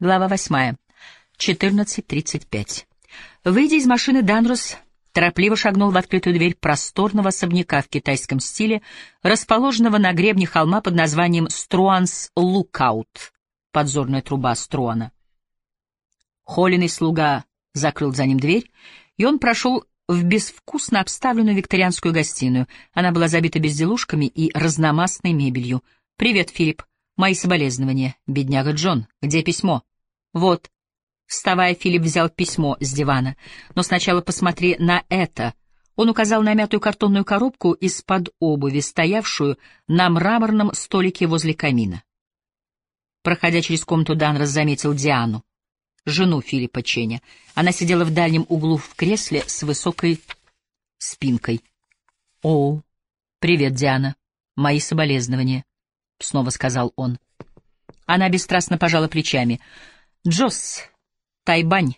Глава восьмая. 14.35. Выйдя из машины, Данрус торопливо шагнул в открытую дверь просторного особняка в китайском стиле, расположенного на гребне холма под названием Струанс Лукаут, подзорная труба Струана. Холиный слуга закрыл за ним дверь, и он прошел в безвкусно обставленную викторианскую гостиную. Она была забита безделушками и разномастной мебелью. «Привет, Филипп. Мои соболезнования. Бедняга Джон. Где письмо?» «Вот». Вставая, Филипп взял письмо с дивана. «Но сначала посмотри на это». Он указал на мятую картонную коробку из-под обуви, стоявшую на мраморном столике возле камина. Проходя через комнату, Данрос заметил Диану, жену Филиппа Ченя. Она сидела в дальнем углу в кресле с высокой спинкой. — О, привет, Диана. Мои соболезнования, — снова сказал он. Она бесстрастно пожала плечами — Джосс Тайбань.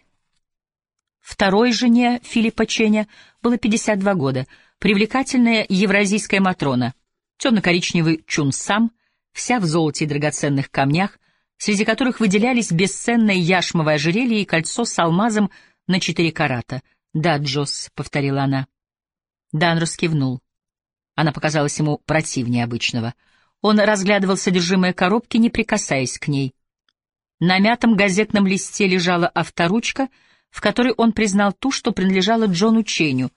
Второй жене Филиппа Ченя было 52 года, привлекательная евразийская Матрона, темно-коричневый Чунсам, вся в золоте и драгоценных камнях, среди которых выделялись бесценное яшмовое ожерелье и кольцо с алмазом на четыре карата. «Да, Джосс», — повторила она. Данрос кивнул. Она показалась ему противнее обычного. Он разглядывал содержимое коробки, не прикасаясь к ней — на мятом газетном листе лежала авторучка, в которой он признал ту, что принадлежала Джону Ченю.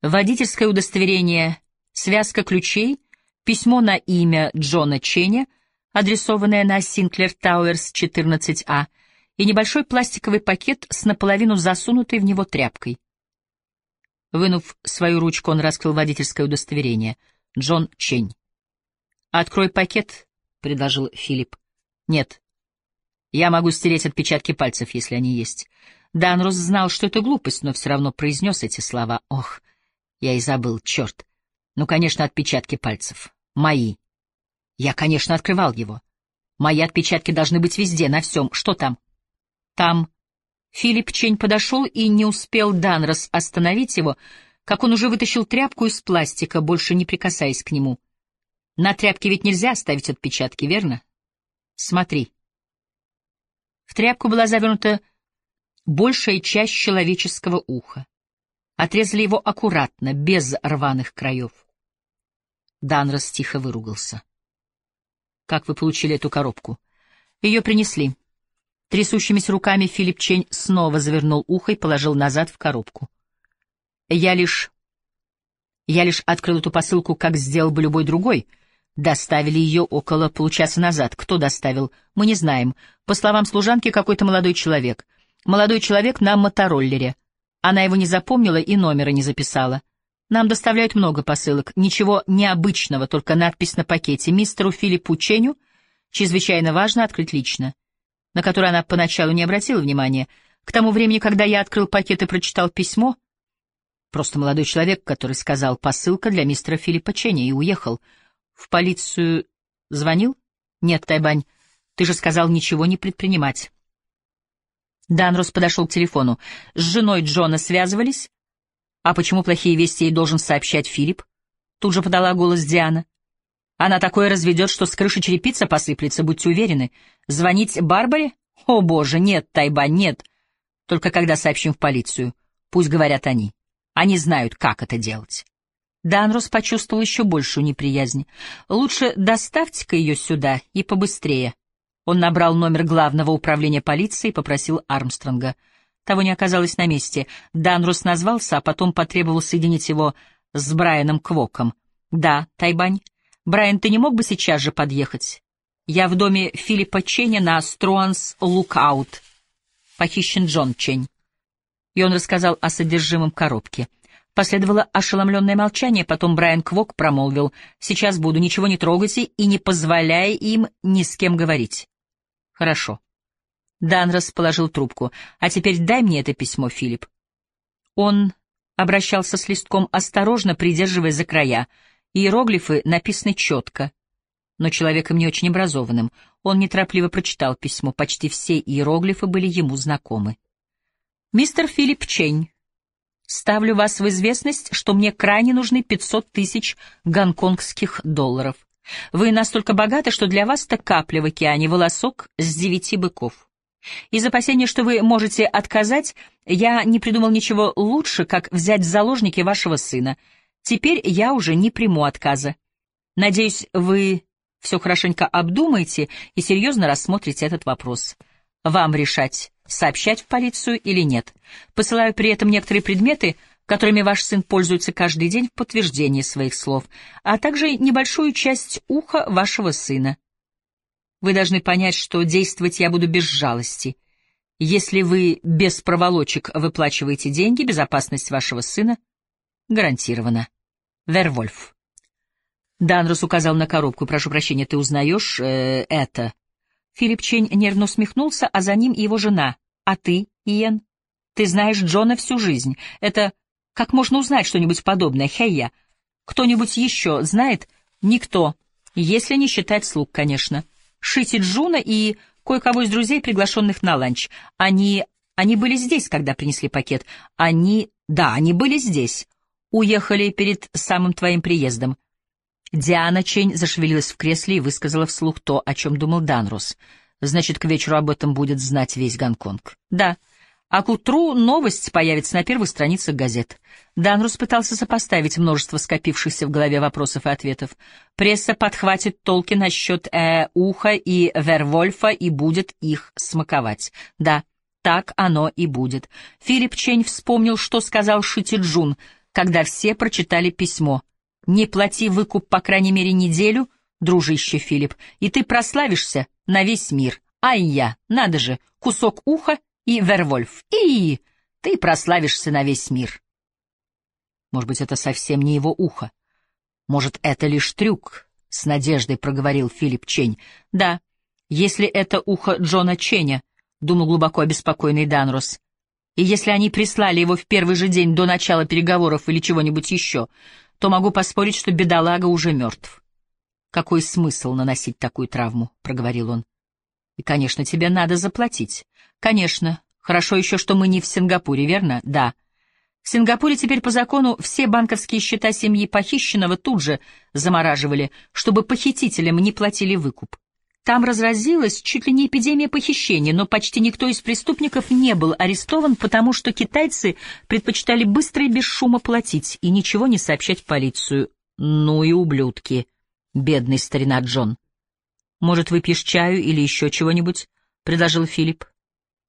Водительское удостоверение, связка ключей, письмо на имя Джона Ченя, адресованное на Синклер Тауэрс 14А, и небольшой пластиковый пакет с наполовину засунутой в него тряпкой. Вынув свою ручку, он раскрыл водительское удостоверение. Джон Чень. «Открой пакет», — предложил Филипп. «Нет, я могу стереть отпечатки пальцев, если они есть. Данрос знал, что это глупость, но все равно произнес эти слова. Ох, я и забыл, черт. Ну, конечно, отпечатки пальцев. Мои. Я, конечно, открывал его. Мои отпечатки должны быть везде, на всем. Что там? Там. Филипп Чень подошел и не успел Данрос остановить его, как он уже вытащил тряпку из пластика, больше не прикасаясь к нему. На тряпке ведь нельзя оставить отпечатки, верно? Смотри. В тряпку была завернута большая часть человеческого уха. Отрезали его аккуратно, без рваных краев. Данрос тихо выругался. «Как вы получили эту коробку?» «Ее принесли». Трясущимися руками Филипп Чень снова завернул ухо и положил назад в коробку. «Я лишь... я лишь открыл эту посылку, как сделал бы любой другой», Доставили ее около получаса назад. Кто доставил? Мы не знаем. По словам служанки, какой-то молодой человек. Молодой человек на мотороллере. Она его не запомнила и номера не записала. Нам доставляют много посылок. Ничего необычного, только надпись на пакете. Мистеру Филиппу Ченю чрезвычайно важно открыть лично. На которое она поначалу не обратила внимания. К тому времени, когда я открыл пакет и прочитал письмо, просто молодой человек, который сказал «посылка для мистера Филиппа Ченя» и уехал — в полицию звонил? Нет, Тайбань, ты же сказал ничего не предпринимать. Данрос подошел к телефону. С женой Джона связывались? А почему плохие вести ей должен сообщать Филипп? Тут же подала голос Диана. Она такое разведет, что с крыши черепица посыплется, будьте уверены. Звонить Барбаре? О, боже, нет, Тайбань, нет. Только когда сообщим в полицию. Пусть говорят они. Они знают, как это делать. Данрос почувствовал еще большую неприязнь. «Лучше доставьте-ка ее сюда и побыстрее». Он набрал номер главного управления полиции и попросил Армстронга. Того не оказалось на месте. Данрос назвался, а потом потребовал соединить его с Брайаном Квоком. «Да, Тайбань. Брайан, ты не мог бы сейчас же подъехать? Я в доме Филиппа Ченя на Струанс Лукаут. Похищен Джон Чень». И он рассказал о содержимом коробки — Последовало ошеломленное молчание, потом Брайан Квок промолвил «Сейчас буду, ничего не трогайте и не позволяя им ни с кем говорить». «Хорошо». Данрос положил трубку. «А теперь дай мне это письмо, Филипп». Он обращался с листком осторожно, придерживая за края. Иероглифы написаны четко, но человеком не очень образованным. Он неторопливо прочитал письмо, почти все иероглифы были ему знакомы. «Мистер Филипп Чень, Ставлю вас в известность, что мне крайне нужны 500 тысяч гонконгских долларов. Вы настолько богаты, что для вас это капля в океане, волосок с девяти быков. Из опасения, что вы можете отказать, я не придумал ничего лучше, как взять в заложники вашего сына. Теперь я уже не приму отказа. Надеюсь, вы все хорошенько обдумаете и серьезно рассмотрите этот вопрос. Вам решать, сообщать в полицию или нет. Посылаю при этом некоторые предметы, которыми ваш сын пользуется каждый день в подтверждение своих слов, а также небольшую часть уха вашего сына. Вы должны понять, что действовать я буду без жалости. Если вы без проволочек выплачиваете деньги, безопасность вашего сына гарантирована. Вервольф. Данрос указал на коробку. «Прошу прощения, ты узнаешь э, это?» Филипп Чень нервно усмехнулся, а за ним его жена. «А ты, Иен? Ты знаешь Джона всю жизнь. Это... Как можно узнать что-нибудь подобное, Хейя? Кто-нибудь еще знает? Никто. Если не считать слуг, конечно. Шити Джуна и кое-кого из друзей, приглашенных на ланч. Они... Они были здесь, когда принесли пакет. Они... Да, они были здесь. Уехали перед самым твоим приездом. Диана Чень зашевелилась в кресле и высказала вслух то, о чем думал Данрус. Значит, к вечеру об этом будет знать весь Гонконг. Да. А к утру новость появится на первых страницах газет. Данрус пытался сопоставить множество скопившихся в голове вопросов и ответов. Пресса подхватит толки насчет э, Уха и Вервольфа и будет их смаковать. Да, так оно и будет. Филипп Чень вспомнил, что сказал Шити Джун, когда все прочитали письмо. «Не плати выкуп по крайней мере неделю, дружище Филипп, и ты прославишься на весь мир. Ай я, надо же, кусок уха и Вервольф. И ты прославишься на весь мир. Может быть, это совсем не его ухо. Может, это лишь трюк, — с надеждой проговорил Филипп Чень. Да, если это ухо Джона Ченя, — думал глубоко обеспокоенный Данрос. И если они прислали его в первый же день до начала переговоров или чего-нибудь еще, то могу поспорить, что бедолага уже мертв. Какой смысл наносить такую травму, — проговорил он. И, конечно, тебе надо заплатить. Конечно. Хорошо еще, что мы не в Сингапуре, верно? Да. В Сингапуре теперь по закону все банковские счета семьи похищенного тут же замораживали, чтобы похитителям не платили выкуп. Там разразилась чуть ли не эпидемия похищения, но почти никто из преступников не был арестован, потому что китайцы предпочитали быстро и без шума платить и ничего не сообщать полицию. Ну и ублюдки, бедный старина Джон. «Может, выпьешь чаю или еще чего-нибудь?» — предложил Филипп.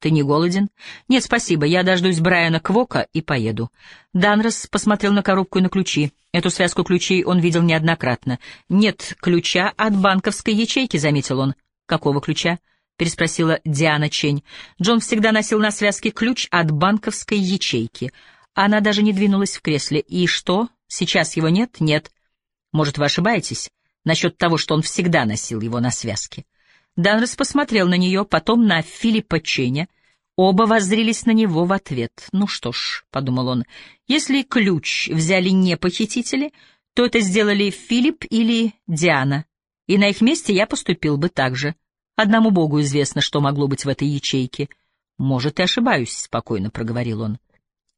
«Ты не голоден?» «Нет, спасибо, я дождусь Брайана Квока и поеду». Данрос посмотрел на коробку и на ключи. Эту связку ключей он видел неоднократно. «Нет ключа от банковской ячейки», — заметил он. «Какого ключа?» — переспросила Диана Чень. Джон всегда носил на связке ключ от банковской ячейки. Она даже не двинулась в кресле. «И что? Сейчас его нет?» «Нет». «Может, вы ошибаетесь?» насчет того, что он всегда носил его на связке. Данрос посмотрел на нее, потом на Филиппа Ченя. Оба воззрились на него в ответ. «Ну что ж», — подумал он, — «если ключ взяли не похитители, то это сделали Филипп или Диана, и на их месте я поступил бы так же. Одному Богу известно, что могло быть в этой ячейке». «Может, и ошибаюсь», — спокойно проговорил он.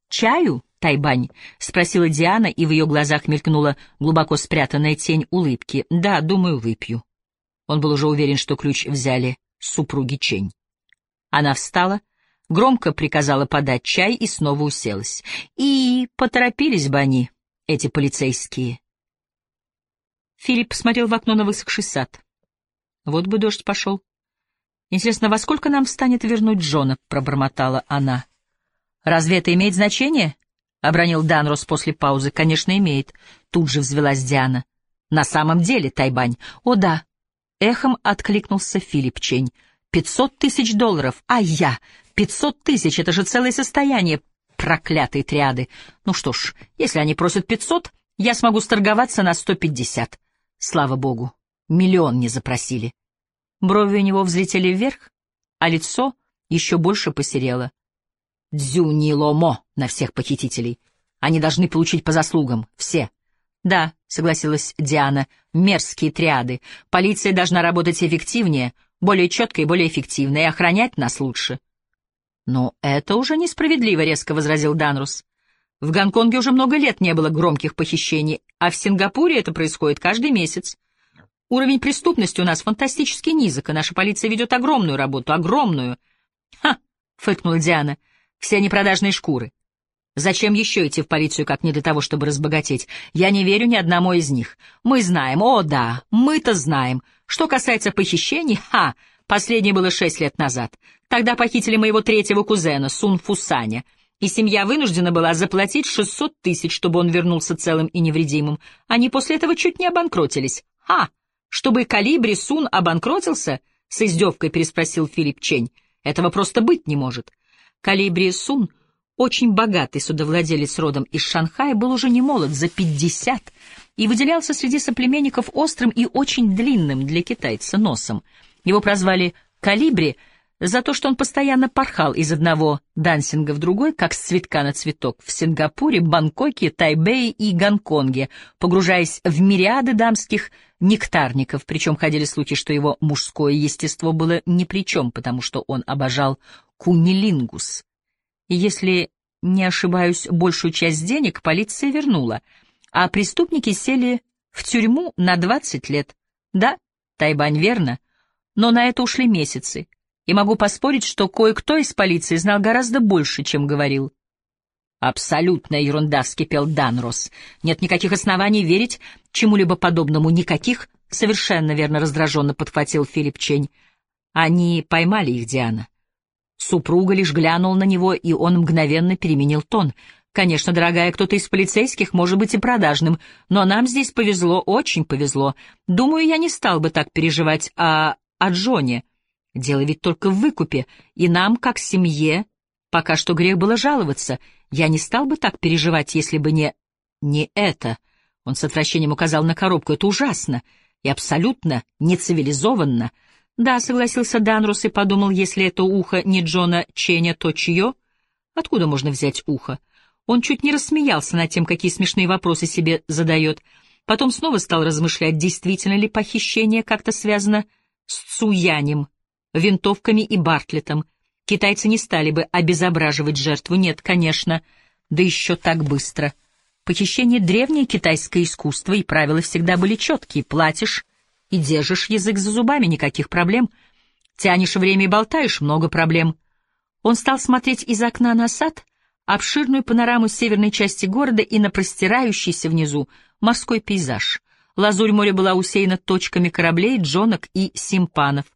«Чаю, Тайбань?» — спросила Диана, и в ее глазах мелькнула глубоко спрятанная тень улыбки. «Да, думаю, выпью». Он был уже уверен, что ключ взяли супруги Чень. Она встала, громко приказала подать чай и снова уселась. И поторопились бы они, эти полицейские. Филипп смотрел в окно на высохший сад. Вот бы дождь пошел. Интересно, во сколько нам встанет вернуть Джона? — пробормотала она. Разве это имеет значение? — обронил Данрос после паузы. — Конечно, имеет. Тут же взвелась Диана. — На самом деле, Тайбань. — О, да. Эхом откликнулся Филипп Чень. «Пятьсот тысяч долларов! А я! Пятьсот тысяч! Это же целое состояние! Проклятые триады! Ну что ж, если они просят пятьсот, я смогу сторговаться на сто пятьдесят. Слава богу, миллион не запросили». Брови у него взлетели вверх, а лицо еще больше посерело. «Дзюни ломо на всех похитителей! Они должны получить по заслугам, все!» «Да», — согласилась Диана, — «мерзкие триады. Полиция должна работать эффективнее, более четко и более эффективно, и охранять нас лучше». «Но это уже несправедливо», — резко возразил Данрус. «В Гонконге уже много лет не было громких похищений, а в Сингапуре это происходит каждый месяц. Уровень преступности у нас фантастически низок, и наша полиция ведет огромную работу, огромную. «Ха!» — фыркнула Диана. «Все непродажные шкуры. Зачем еще идти в полицию, как не для того, чтобы разбогатеть? Я не верю ни одному из них. Мы знаем, о да, мы-то знаем. Что касается похищений, ха, последнее было шесть лет назад. Тогда похитили моего третьего кузена, Сун Фусаня, и семья вынуждена была заплатить 600 тысяч, чтобы он вернулся целым и невредимым. Они после этого чуть не обанкротились. Ха! Чтобы Калибри Сун обанкротился? С издевкой переспросил Филипп Чень. Этого просто быть не может. Калибри Сун — очень богатый судовладелец родом из Шанхая был уже не молод, за пятьдесят, и выделялся среди соплеменников острым и очень длинным для китайца носом. Его прозвали «Калибри» за то, что он постоянно порхал из одного дансинга в другой, как с цветка на цветок, в Сингапуре, Бангкоке, Тайбэе и Гонконге, погружаясь в мириады дамских нектарников, причем ходили слухи, что его мужское естество было ни при чем, потому что он обожал кунилингус — если не ошибаюсь, большую часть денег полиция вернула, а преступники сели в тюрьму на 20 лет. Да, Тайбань верно, но на это ушли месяцы, и могу поспорить, что кое-кто из полиции знал гораздо больше, чем говорил. «Абсолютная ерунда», — вскипел Данрос. «Нет никаких оснований верить чему-либо подобному, никаких...» — совершенно верно раздраженно подхватил Филипп Чень. «Они поймали их, Диана. Супруга лишь глянула на него, и он мгновенно переменил тон. «Конечно, дорогая, кто-то из полицейских может быть и продажным, но нам здесь повезло, очень повезло. Думаю, я не стал бы так переживать о... о Джоне. Дело ведь только в выкупе, и нам, как семье, пока что грех было жаловаться. Я не стал бы так переживать, если бы не... не это». Он с отвращением указал на коробку. «Это ужасно и абсолютно нецивилизованно». Да, согласился Данрус и подумал, если это ухо не Джона Ченя, то чье? Откуда можно взять ухо? Он чуть не рассмеялся над тем, какие смешные вопросы себе задает. Потом снова стал размышлять, действительно ли похищение как-то связано с Цуянем, винтовками и Бартлетом. Китайцы не стали бы обезображивать жертву, нет, конечно, да еще так быстро. Похищение — древнее китайское искусство, и правила всегда были четкие. Платишь и держишь язык за зубами, никаких проблем. Тянешь время и болтаешь, много проблем. Он стал смотреть из окна на сад, обширную панораму северной части города и на простирающийся внизу морской пейзаж. Лазурь моря была усеяна точками кораблей, джонок и симпанов.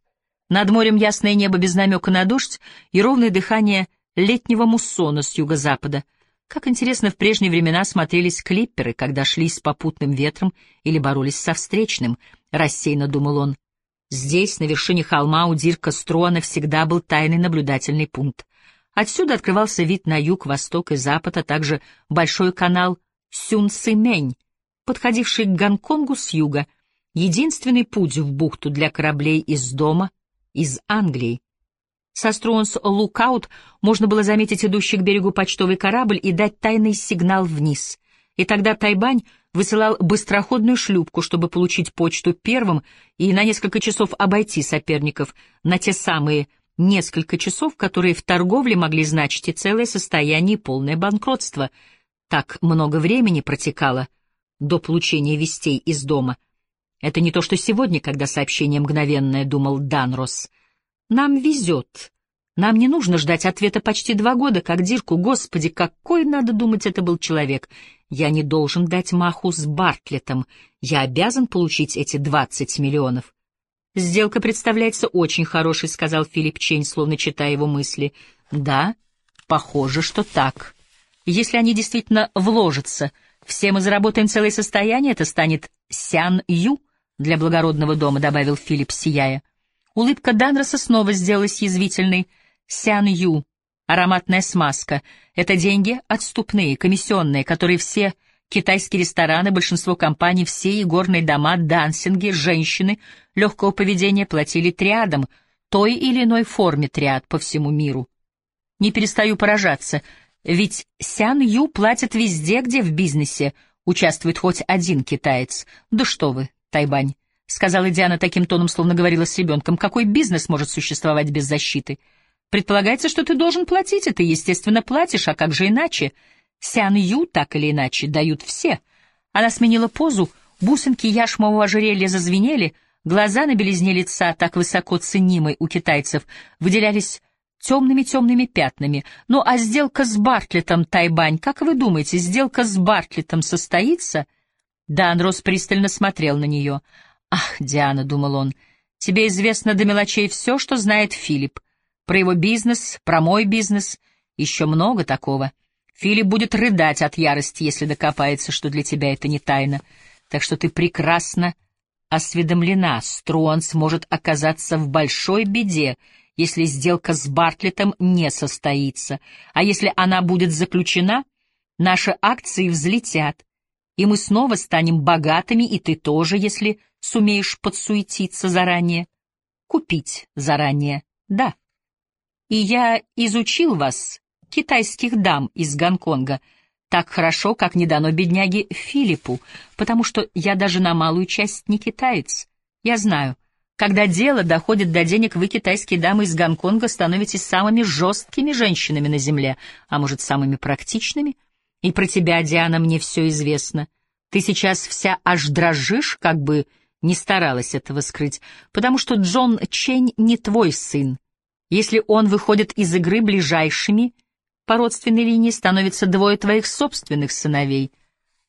Над морем ясное небо без намека на дождь и ровное дыхание летнего муссона с юго-запада — как интересно в прежние времена смотрелись клипперы, когда шли с попутным ветром или боролись со встречным, рассеянно думал он. Здесь, на вершине холма у Дирка Струана, всегда был тайный наблюдательный пункт. Отсюда открывался вид на юг, восток и запад, а также большой канал Сюн-Сымень, подходивший к Гонконгу с юга, единственный путь в бухту для кораблей из дома, из Англии. Со Струанс Лукаут можно было заметить идущий к берегу почтовый корабль и дать тайный сигнал вниз. И тогда Тайбань высылал быстроходную шлюпку, чтобы получить почту первым и на несколько часов обойти соперников, на те самые несколько часов, которые в торговле могли значить и целое состояние и полное банкротство. Так много времени протекало до получения вестей из дома. Это не то, что сегодня, когда сообщение мгновенное, думал Данрос — нам везет. Нам не нужно ждать ответа почти два года, как Дирку. Господи, какой, надо думать, это был человек. Я не должен дать маху с Бартлетом. Я обязан получить эти двадцать миллионов. «Сделка представляется очень хорошей», — сказал Филипп Чень, словно читая его мысли. «Да, похоже, что так. Если они действительно вложатся, все мы заработаем целое состояние, это станет Сян-Ю для благородного дома», — добавил Филипп, сияя. Улыбка Данроса снова сделалась язвительной. Сян Ю, ароматная смазка — это деньги отступные, комиссионные, которые все китайские рестораны, большинство компаний, все игорные дома, дансинги, женщины легкого поведения платили триадам, той или иной форме триад по всему миру. Не перестаю поражаться, ведь Сян Ю платят везде, где в бизнесе участвует хоть один китаец. Да что вы, Тайбань, — сказала Диана таким тоном, словно говорила с ребенком. «Какой бизнес может существовать без защиты? Предполагается, что ты должен платить, и ты, естественно, платишь, а как же иначе? Сян Ю, так или иначе, дают все». Она сменила позу, бусинки яшмового ожерелья зазвенели, глаза на белизне лица, так высоко ценимой у китайцев, выделялись темными-темными пятнами. Ну а сделка с Бартлетом, Тайбань, как вы думаете, сделка с Бартлетом состоится? Данрос пристально смотрел на нее. «Ах, Диана», — думал он, — «тебе известно до мелочей все, что знает Филипп. Про его бизнес, про мой бизнес, еще много такого. Филипп будет рыдать от ярости, если докопается, что для тебя это не тайна. Так что ты прекрасно осведомлена, Струан сможет оказаться в большой беде, если сделка с Бартлетом не состоится, а если она будет заключена, наши акции взлетят, и мы снова станем богатыми, и ты тоже, если сумеешь подсуетиться заранее. Купить заранее, да. И я изучил вас, китайских дам из Гонконга, так хорошо, как не дано бедняге Филиппу, потому что я даже на малую часть не китаец. Я знаю, когда дело доходит до денег, вы, китайские дамы из Гонконга, становитесь самыми жесткими женщинами на земле, а может, самыми практичными? И про тебя, Диана, мне все известно. Ты сейчас вся аж дрожишь, как бы не старалась этого скрыть, потому что Джон Чень не твой сын. Если он выходит из игры ближайшими, по родственной линии становится двое твоих собственных сыновей,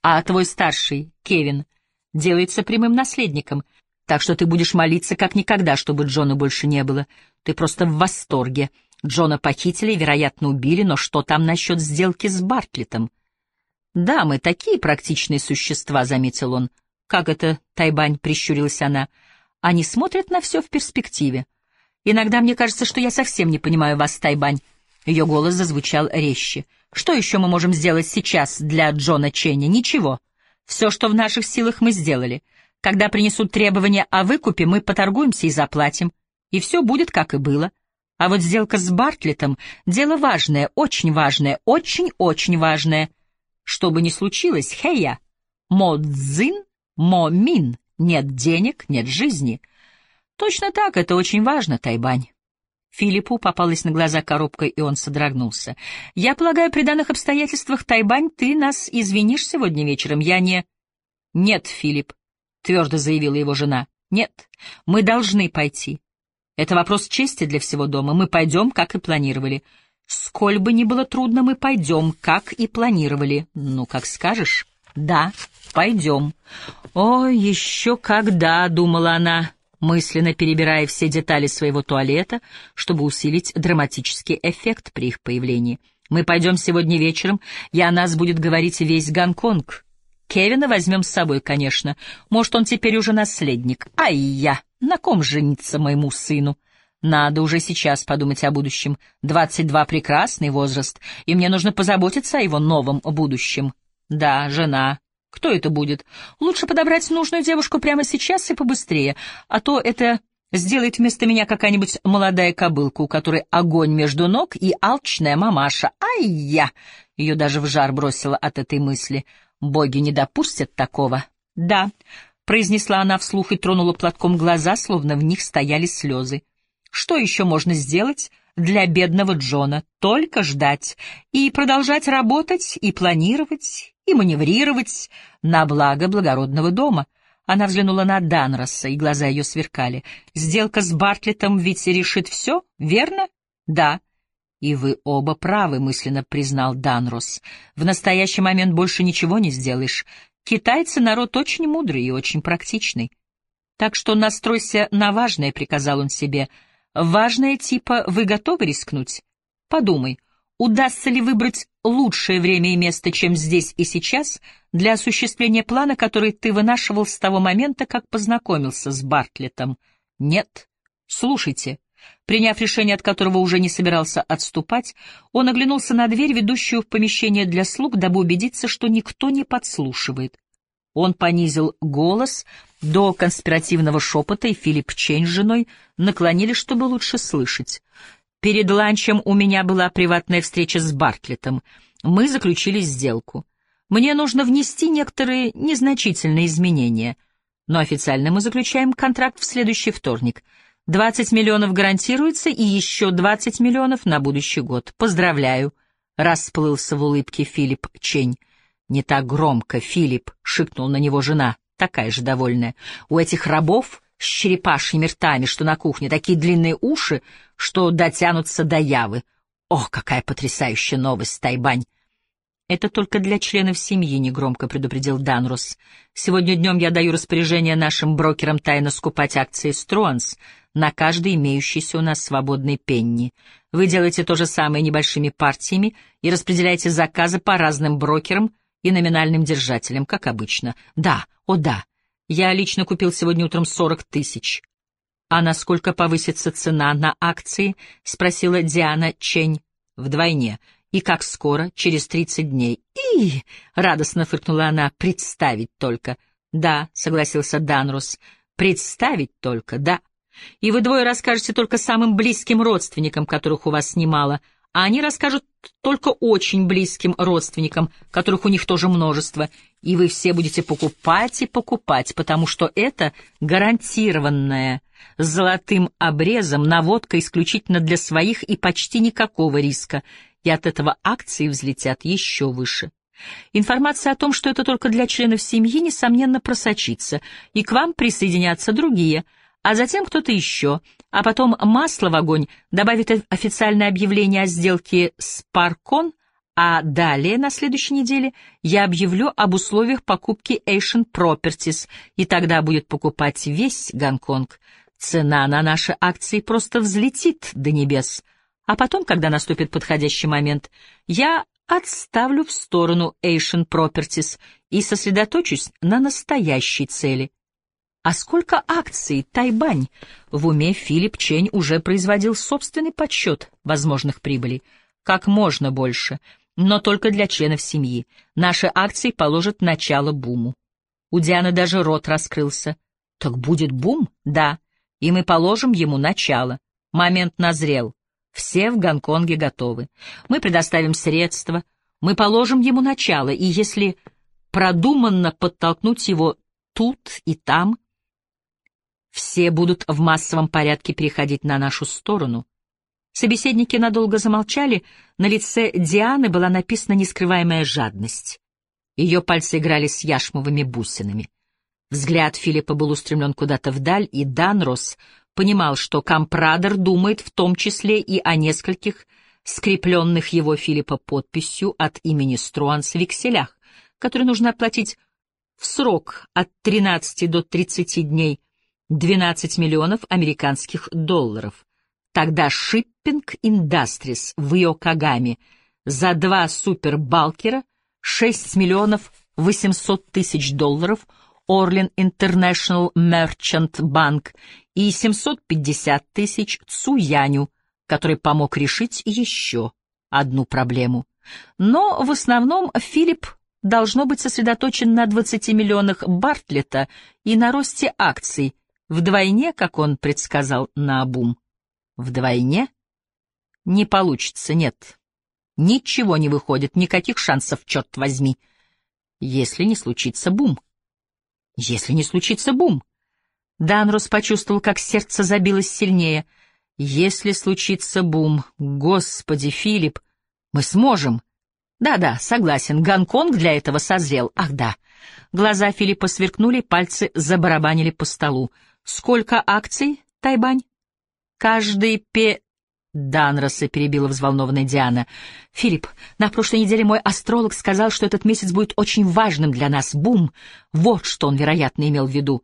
а твой старший, Кевин, делается прямым наследником — так что ты будешь молиться как никогда, чтобы Джона больше не было. Ты просто в восторге. Джона похитили, вероятно, убили, но что там насчет сделки с Бартлетом? Да, мы такие практичные существа, — заметил он. Как это, Тайбань, — прищурилась она. Они смотрят на все в перспективе. Иногда мне кажется, что я совсем не понимаю вас, Тайбань. Ее голос зазвучал резче. Что еще мы можем сделать сейчас для Джона Ченни? Ничего. Все, что в наших силах, мы сделали. Когда принесут требования о выкупе, мы поторгуемся и заплатим, и все будет, как и было. А вот сделка с Бартлетом — дело важное, очень важное, очень-очень важное. Что бы ни случилось, Хэя, мо цзин, мо мин, нет денег, нет жизни. Точно так, это очень важно, Тайбань. Филиппу попалась на глаза коробка, и он содрогнулся. «Я полагаю, при данных обстоятельствах, Тайбань, ты нас извинишь сегодня вечером? Я не...» «Нет, Филипп, — твердо заявила его жена. «Нет, мы должны пойти. Это вопрос чести для всего дома. Мы пойдем, как и планировали. Сколь бы ни было трудно, мы пойдем, как и планировали. Ну, как скажешь. Да, пойдем». «О, еще когда!» — думала она, мысленно перебирая все детали своего туалета, чтобы усилить драматический эффект при их появлении. «Мы пойдем сегодня вечером, и о нас будет говорить весь Гонконг». Кевина возьмем с собой, конечно. Может, он теперь уже наследник. Ай я! На ком жениться моему сыну? Надо уже сейчас подумать о будущем. Двадцать два — прекрасный возраст, и мне нужно позаботиться о его новом будущем. Да, жена. Кто это будет? Лучше подобрать нужную девушку прямо сейчас и побыстрее, а то это сделает вместо меня какая-нибудь молодая кобылка, у которой огонь между ног и алчная мамаша. Ай-я! Ее даже в жар бросило от этой мысли. Боги не допустят такого. Да, произнесла она вслух и тронула платком глаза, словно в них стояли слезы. Что еще можно сделать для бедного Джона? Только ждать и продолжать работать, и планировать, и маневрировать на благо благородного дома. Она взглянула на Данроса, и глаза ее сверкали. «Сделка с Бартлетом ведь решит все, верно?» «Да». «И вы оба правы», — мысленно признал Данрос. «В настоящий момент больше ничего не сделаешь. Китайцы — народ очень мудрый и очень практичный. Так что настройся на важное», — приказал он себе. «Важное типа вы готовы рискнуть? Подумай, удастся ли выбрать лучшее время и место, чем здесь и сейчас, для осуществления плана, который ты вынашивал с того момента, как познакомился с Бартлетом? Нет. Слушайте». Приняв решение, от которого уже не собирался отступать, он оглянулся на дверь, ведущую в помещение для слуг, дабы убедиться, что никто не подслушивает. Он понизил голос до конспиративного шепота, и Филипп Чейн с женой наклонились, чтобы лучше слышать. «Перед ланчем у меня была приватная встреча с Бартлетом. Мы заключили сделку. Мне нужно внести некоторые незначительные изменения, но официально мы заключаем контракт в следующий вторник — 20 миллионов гарантируется и еще 20 миллионов на будущий год. Поздравляю, расплылся в улыбке Филипп Чень. Не так громко, Филипп, шикнул на него жена, такая же довольная. У этих рабов с черепашьими ртами, что на кухне, такие длинные уши, что дотянутся до явы. О, какая потрясающая новость, Тайбань! «Это только для членов семьи», — негромко предупредил Данрус. «Сегодня днем я даю распоряжение нашим брокерам тайно скупать акции Струанс на каждый имеющийся у нас свободный пенни. Вы делаете то же самое небольшими партиями и распределяете заказы по разным брокерам и номинальным держателям, как обычно. Да, о да, я лично купил сегодня утром 40 тысяч. А насколько повысится цена на акции? — спросила Диана Чень. Вдвойне. И как скоро? Через 30 дней. И радостно фыркнула она. Представить только. Да, согласился Данрус. Представить только, да. И вы двое расскажете только самым близким родственникам, которых у вас немало, а они расскажут только очень близким родственникам, которых у них тоже множество, и вы все будете покупать и покупать, потому что это гарантированная золотым обрезом наводка исключительно для своих и почти никакого риска, и от этого акции взлетят еще выше. Информация о том, что это только для членов семьи, несомненно просочится, и к вам присоединятся другие — а затем кто-то еще, а потом масло в огонь добавит официальное объявление о сделке с Паркон, а далее, на следующей неделе, я объявлю об условиях покупки Asian Properties, и тогда будет покупать весь Гонконг. Цена на наши акции просто взлетит до небес. А потом, когда наступит подходящий момент, я отставлю в сторону Asian Properties и сосредоточусь на настоящей цели — а сколько акций Тайбань? В уме Филипп Чень уже производил собственный подсчет возможных прибылей. Как можно больше, но только для членов семьи. Наши акции положат начало буму. У Дианы даже рот раскрылся. Так будет бум? Да. И мы положим ему начало. Момент назрел. Все в Гонконге готовы. Мы предоставим средства, мы положим ему начало, и если продуманно подтолкнуть его тут и там, все будут в массовом порядке переходить на нашу сторону. Собеседники надолго замолчали, на лице Дианы была написана нескрываемая жадность. Ее пальцы играли с яшмовыми бусинами. Взгляд Филиппа был устремлен куда-то вдаль, и Данрос понимал, что Кампрадер думает в том числе и о нескольких скрепленных его Филиппа подписью от имени Струанс векселях, которые нужно оплатить в срок от 13 до 30 дней 12 миллионов американских долларов. Тогда Shipping Industries в Йокогаме за два супербалкера 6 миллионов 800 тысяч долларов, Орлин International Merchant Bank и 750 тысяч Цуяню, который помог решить еще одну проблему. Но в основном Филипп должно быть сосредоточен на 20 миллионах Бартлета и на росте акций, Вдвойне, как он предсказал наобум. Вдвойне? Не получится, нет. Ничего не выходит, никаких шансов, черт возьми. Если не случится бум. Если не случится бум. Данрос почувствовал, как сердце забилось сильнее. Если случится бум, господи, Филипп, мы сможем. Да-да, согласен, Гонконг для этого созрел. Ах да. Глаза Филиппа сверкнули, пальцы забарабанили по столу. Сколько акций, Тайбань? Каждый пе... Данроса перебила взволнованная Диана. «Филипп, на прошлой неделе мой астролог сказал, что этот месяц будет очень важным для нас. Бум! Вот что он, вероятно, имел в виду».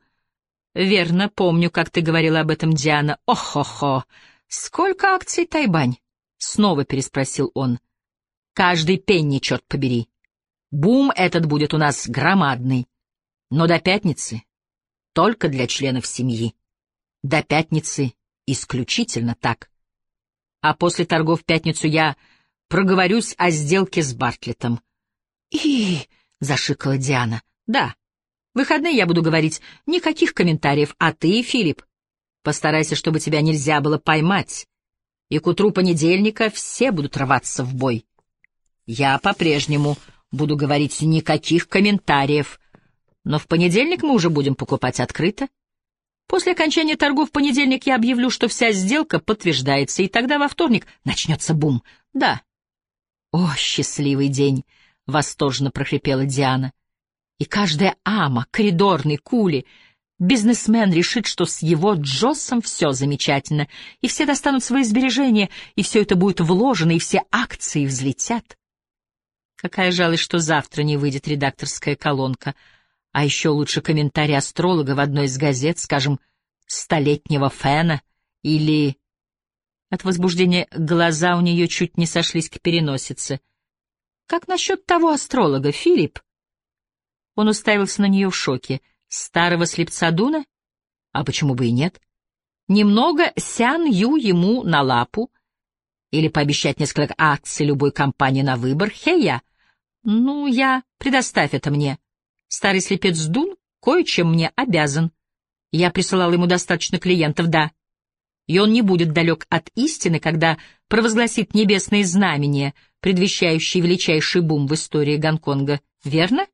«Верно, помню, как ты говорила об этом, Диана. Ох-хо-хо! Сколько акций, Тайбань?» Снова переспросил он. «Каждый пенни, черт побери. Бум этот будет у нас громадный. Но до пятницы только для членов семьи. До пятницы исключительно так. А после торгов в пятницу я проговорюсь о сделке с Бартлетом. И зашикала Диана. Да. Выходные я буду говорить никаких комментариев, а ты, Филипп, постарайся, чтобы тебя нельзя было поймать. И к утру понедельника все будут рваться в бой. Я по-прежнему буду говорить никаких комментариев, но в понедельник мы уже будем покупать открыто. После окончания торгов в понедельник я объявлю, что вся сделка подтверждается, и тогда во вторник начнется бум. Да. О, счастливый день! — восторженно прохрипела Диана. И каждая ама, коридорный, кули, Бизнесмен решит, что с его Джоссом все замечательно, и все достанут свои сбережения, и все это будет вложено, и все акции взлетят. Какая жалость, что завтра не выйдет редакторская колонка, а еще лучше комментарий астролога в одной из газет, скажем, «Столетнего Фена» или... От возбуждения глаза у нее чуть не сошлись к переносице. «Как насчет того астролога, Филипп?» Он уставился на нее в шоке — Старого слепца Дуна? А почему бы и нет? Немного Сян Ю ему на лапу. Или пообещать несколько акций любой компании на выбор. Хея. Ну, я... Предоставь это мне. Старый слепец Дун кое-чем мне обязан. Я присылал ему достаточно клиентов, да. И он не будет далек от истины, когда провозгласит небесные знамения, предвещающие величайший бум в истории Гонконга. Верно?